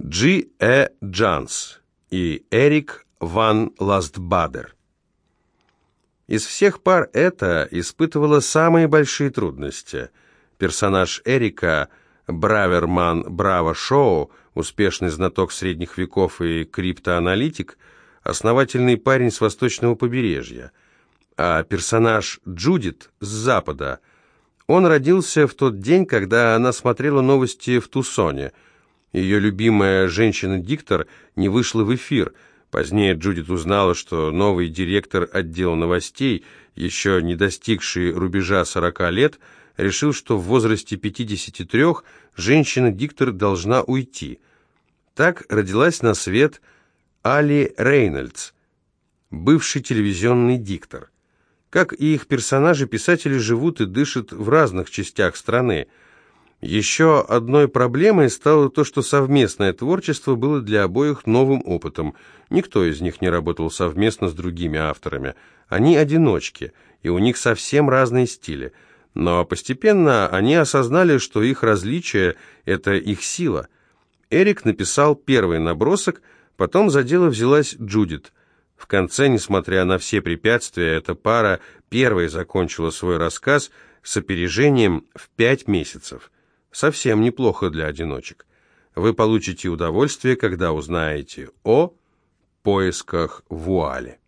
Джи. Э. Джанс и Эрик Ван Ластбадер. Из всех пар эта испытывала самые большие трудности. Персонаж Эрика, Браверман Браво Шоу, успешный знаток средних веков и криптоаналитик, основательный парень с восточного побережья. А персонаж Джудит с запада. Он родился в тот день, когда она смотрела новости в Тусоне. Ее любимая женщина-диктор не вышла в эфир – Позднее Джудит узнала, что новый директор отдела новостей, еще не достигший рубежа 40 лет, решил, что в возрасте 53 женщина-диктор должна уйти. Так родилась на свет Али Рейнольдс, бывший телевизионный диктор. Как и их персонажи, писатели живут и дышат в разных частях страны – еще одной проблемой стало то, что совместное творчество было для обоих новым опытом. Никто из них не работал совместно с другими авторами. Они одиночки, и у них совсем разные стили. Но постепенно они осознали, что их различие – это их сила. Эрик написал первый набросок, потом за дело взялась Джудит. В конце, несмотря на все препятствия, эта пара первой закончила свой рассказ с опережением в пять месяцев – Совсем неплохо для одиночек. Вы получите удовольствие, когда узнаете о поисках вуали.